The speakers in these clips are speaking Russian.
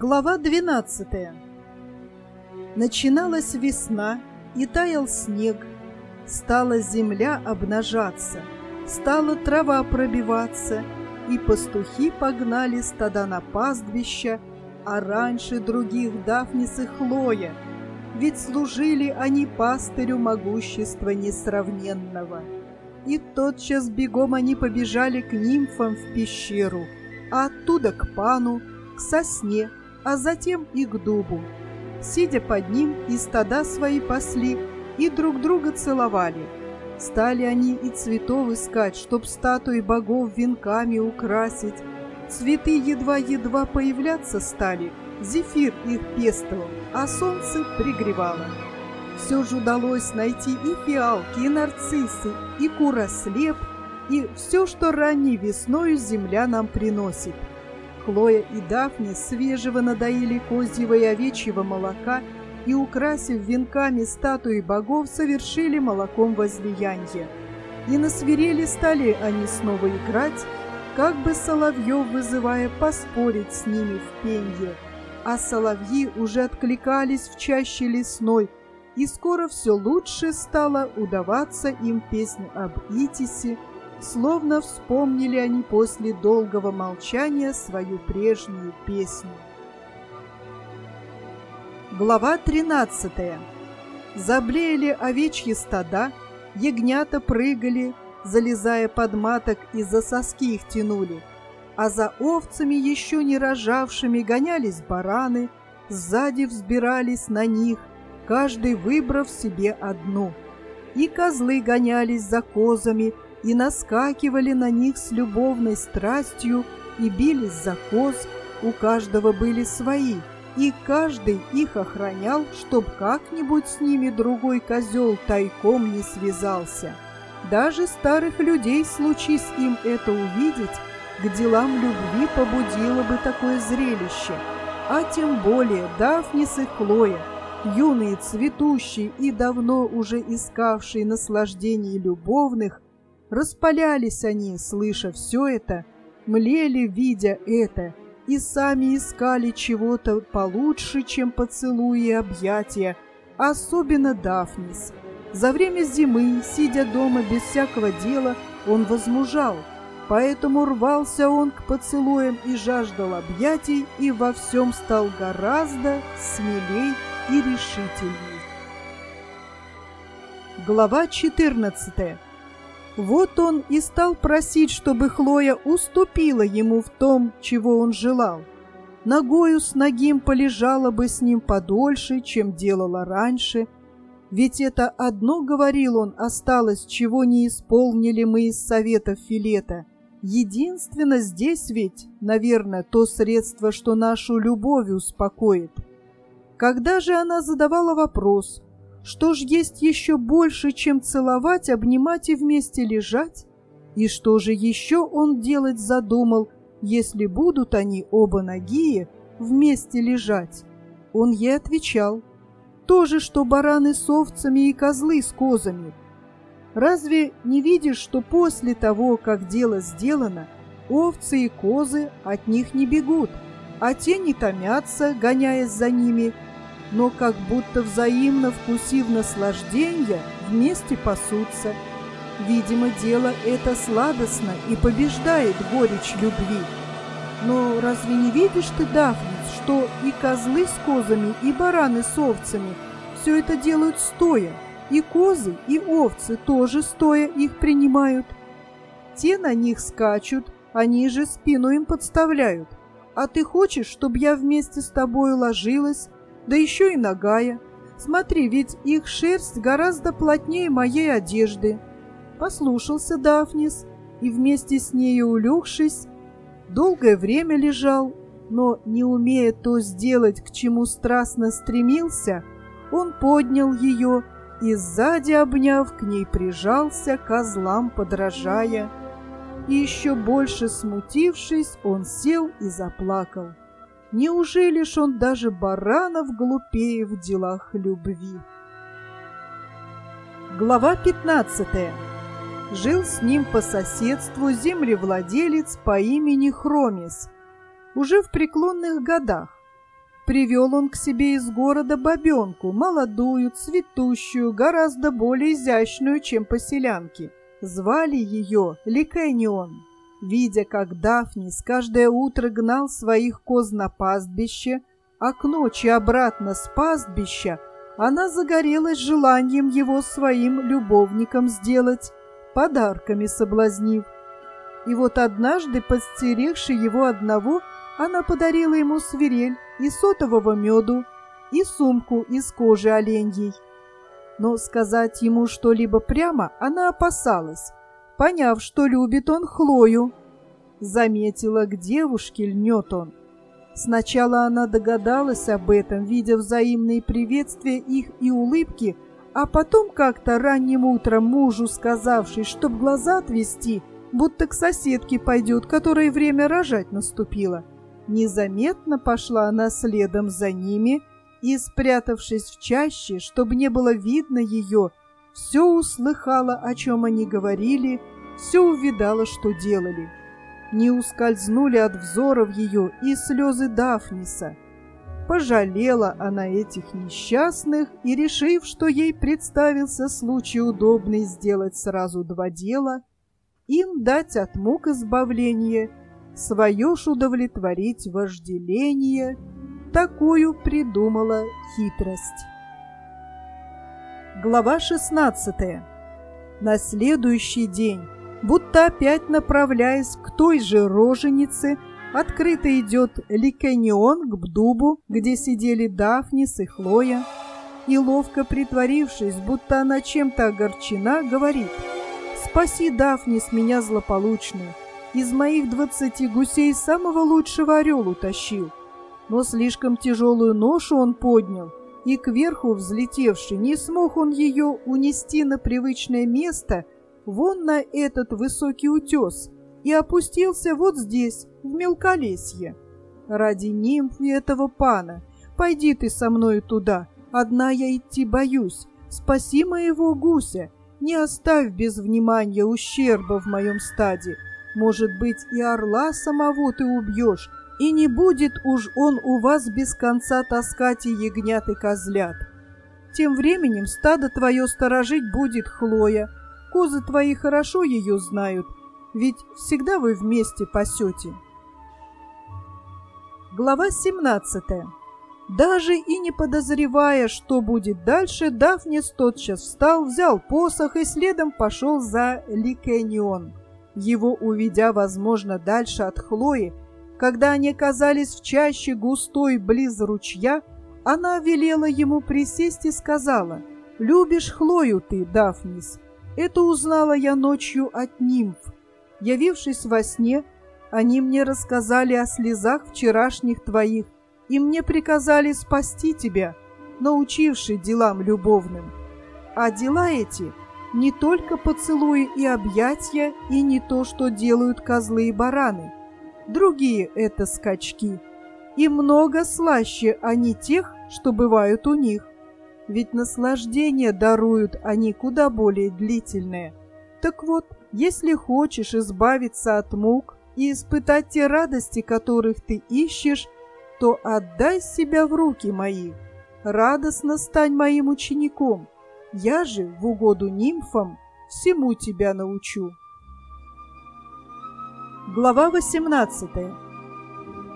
Глава 12 Начиналась весна, и таял снег, Стала земля обнажаться, Стала трава пробиваться, И пастухи погнали стада на пастбища, А раньше других Дафнис и Хлоя, Ведь служили они пастырю могущества несравненного. И тотчас бегом они побежали к нимфам в пещеру, А оттуда к пану, к сосне, а затем и к дубу. Сидя под ним, и стада свои пасли, и друг друга целовали. Стали они и цветов искать, чтоб статуи богов венками украсить. Цветы едва-едва появляться стали, зефир их пестовал, а солнце пригревало. Все же удалось найти и фиалки, и нарциссы, и курослеп, и все, что ранней весною земля нам приносит — Хлоя и Дафни свежего надоили козьего и овечьего молока и, украсив венками статуи богов, совершили молоком возлияние. И на свирели стали они снова играть, как бы соловьев вызывая поспорить с ними в пенье. А соловьи уже откликались в чаще лесной, и скоро все лучше стало удаваться им песнь об Итисе, Словно вспомнили они после долгого молчания свою прежнюю песню. Глава 13. Заблеяли овечьи стада, ягнята прыгали, залезая под маток и за соски их тянули, а за овцами, еще не рожавшими, гонялись бараны, сзади взбирались на них, каждый выбрав себе одну. И козлы гонялись за козами, и наскакивали на них с любовной страстью и бились за коз, у каждого были свои, и каждый их охранял, чтоб как-нибудь с ними другой козел тайком не связался. Даже старых людей, случись им это увидеть, к делам любви побудило бы такое зрелище, а тем более Дафнис и Хлоя, юные, цветущие и давно уже искавшие наслаждений любовных, Распалялись они, слыша все это, млели, видя это, и сами искали чего-то получше, чем поцелуи и объятия, особенно Дафнис. За время зимы, сидя дома без всякого дела, он возмужал, поэтому рвался он к поцелуям и жаждал объятий, и во всем стал гораздо смелей и решительней. Глава четырнадцатая. Вот он и стал просить, чтобы Хлоя уступила ему в том, чего он желал. Ногою с ногим полежала бы с ним подольше, чем делала раньше, ведь это одно, говорил он, осталось, чего не исполнили мы из советов Филета. Единственно здесь ведь, наверное, то средство, что нашу любовь успокоит. Когда же она задавала вопрос, что ж есть еще больше, чем целовать, обнимать и вместе лежать? И что же еще он делать задумал, если будут они оба ногие вместе лежать? Он ей отвечал, то же, что бараны с овцами и козлы с козами. Разве не видишь, что после того, как дело сделано, овцы и козы от них не бегут, а те не томятся, гоняясь за ними, но как будто взаимно вкусив наслаждение, вместе пасутся. Видимо, дело это сладостно и побеждает горечь любви. Но разве не видишь ты, Дафнис, что и козлы с козами, и бараны с овцами все это делают стоя, и козы, и овцы тоже стоя их принимают? Те на них скачут, они же спину им подставляют. А ты хочешь, чтобы я вместе с тобой ложилась, да еще и нагая. Смотри, ведь их шерсть гораздо плотнее моей одежды. Послушался Дафнис и вместе с нею улегшись, долгое время лежал, но, не умея то сделать, к чему страстно стремился, он поднял ее и, сзади обняв, к ней прижался, козлам подражая. И еще больше смутившись, он сел и заплакал. Неужели ж он даже баранов глупее в делах любви? Глава 15. Жил с ним по соседству землевладелец по имени Хромис, уже в преклонных годах. привел он к себе из города бабенку, молодую, цветущую, гораздо более изящную, чем поселянки. Звали ее Ликэнион. Видя, как Дафнис каждое утро гнал своих коз на пастбище, а к ночи обратно с пастбища, она загорелась желанием его своим любовником сделать, подарками соблазнив. И вот однажды, подстерегши его одного, она подарила ему свирель и сотового меду, и сумку из кожи оленьей. Но сказать ему что-либо прямо она опасалась, поняв, что любит он Хлою. Заметила, к девушке льнет он. Сначала она догадалась об этом, видя взаимные приветствия их и улыбки, а потом как-то ранним утром мужу сказавший, чтоб глаза отвести, будто к соседке пойдет, которой время рожать наступило. Незаметно пошла она следом за ними и, спрятавшись в чаще, чтобы не было видно ее, все услыхала, о чем они говорили, все увидала, что делали. Не ускользнули от взоров ее и слезы Дафниса. Пожалела она этих несчастных и, решив, что ей представился случай удобный сделать сразу два дела, им дать от мук избавление, свое ж удовлетворить вожделение, такую придумала хитрость. Глава 16. На следующий день, будто опять направляясь к той же роженице, открыто идет Ликенион к дубу, где сидели Дафнис и Хлоя, и, ловко притворившись, будто она чем-то огорчена, говорит «Спаси, Дафнис, меня злополучную, из моих двадцати гусей самого лучшего орел утащил, но слишком тяжелую ношу он поднял, и кверху взлетевший не смог он ее унести на привычное место, вон на этот высокий утес, и опустился вот здесь, в мелколесье. Ради нимф и этого пана, пойди ты со мною туда, одна я идти боюсь, спаси моего гуся, не оставь без внимания ущерба в моем стаде. Может быть, и орла самого ты убьешь, и не будет уж он у вас без конца таскать и ягнят и козлят. Тем временем стадо твое сторожить будет Хлоя. Козы твои хорошо ее знают, ведь всегда вы вместе пасете. Глава 17. Даже и не подозревая, что будет дальше, Дафнис тотчас встал, взял посох и следом пошел за Ликенион. Его увидя, возможно, дальше от Хлои, когда они оказались в чаще густой близ ручья, она велела ему присесть и сказала, «Любишь Хлою ты, Дафнис? Это узнала я ночью от нимф. Явившись во сне, они мне рассказали о слезах вчерашних твоих, и мне приказали спасти тебя, научивши делам любовным. А дела эти не только поцелуи и объятия, и не то, что делают козлы и бараны – другие это скачки. И много слаще они тех, что бывают у них. Ведь наслаждение даруют они куда более длительное. Так вот, если хочешь избавиться от мук и испытать те радости, которых ты ищешь, то отдай себя в руки мои. Радостно стань моим учеником. Я же в угоду нимфам всему тебя научу. Глава 18.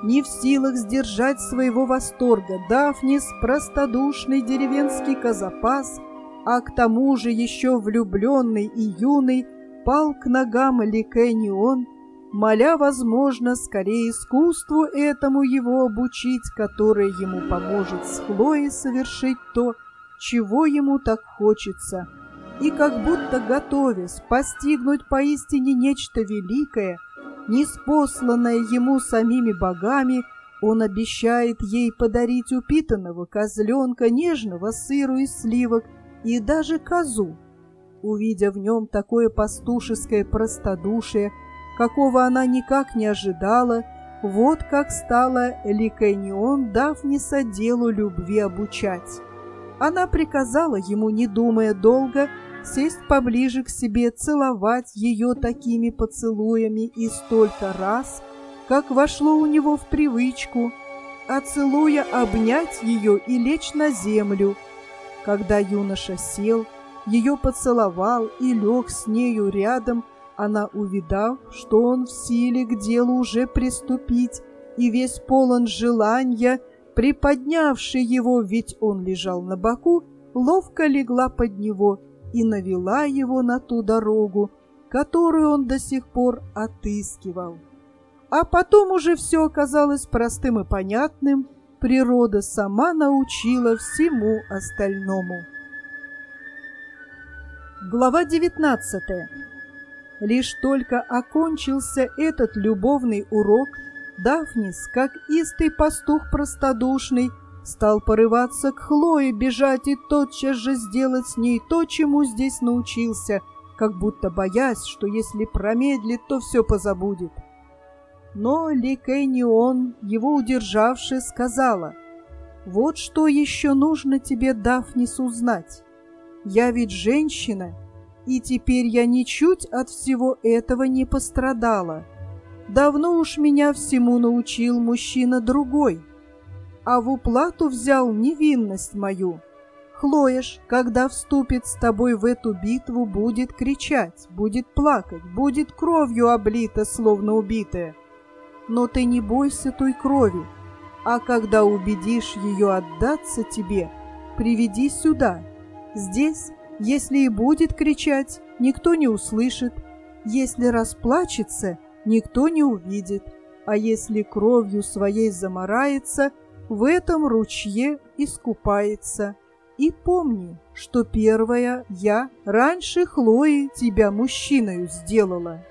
Не в силах сдержать своего восторга, Дафнис, простодушный деревенский казапас, а к тому же еще влюбленный и юный, пал к ногам Ликэнион, моля, возможно, скорее искусству этому его обучить, которое ему поможет с Хлоей совершить то, чего ему так хочется, и как будто готовясь постигнуть поистине нечто великое — неспосланное ему самими богами, он обещает ей подарить упитанного козленка, нежного сыру и сливок и даже козу. Увидя в нем такое пастушеское простодушие, какого она никак не ожидала, вот как стала Ликайнион Дафниса делу любви обучать. Она приказала ему, не думая долго, сесть поближе к себе, целовать ее такими поцелуями и столько раз, как вошло у него в привычку, а целуя обнять ее и лечь на землю. Когда юноша сел, ее поцеловал и лег с нею рядом, она, увидав, что он в силе к делу уже приступить, и весь полон желания, приподнявший его, ведь он лежал на боку, ловко легла под него и навела его на ту дорогу, которую он до сих пор отыскивал. А потом уже все оказалось простым и понятным, природа сама научила всему остальному. Глава 19. Лишь только окончился этот любовный урок, Дафнис, как истый пастух простодушный, стал порываться к Хлое, бежать и тотчас же сделать с ней то, чему здесь научился, как будто боясь, что если промедлит, то все позабудет. Но Ликэнион, его удержавший, сказала, «Вот что еще нужно тебе, Дафнис, узнать. Я ведь женщина, и теперь я ничуть от всего этого не пострадала. Давно уж меня всему научил мужчина другой, а в уплату взял невинность мою. Хлоеш, когда вступит с тобой в эту битву, будет кричать, будет плакать, будет кровью облита, словно убитая. Но ты не бойся той крови, а когда убедишь ее отдаться тебе, приведи сюда. Здесь если и будет кричать, никто не услышит. Если расплачется, никто не увидит. А если кровью своей замарается, в этом ручье искупается. И помни, что первая я раньше Хлои тебя мужчиною сделала.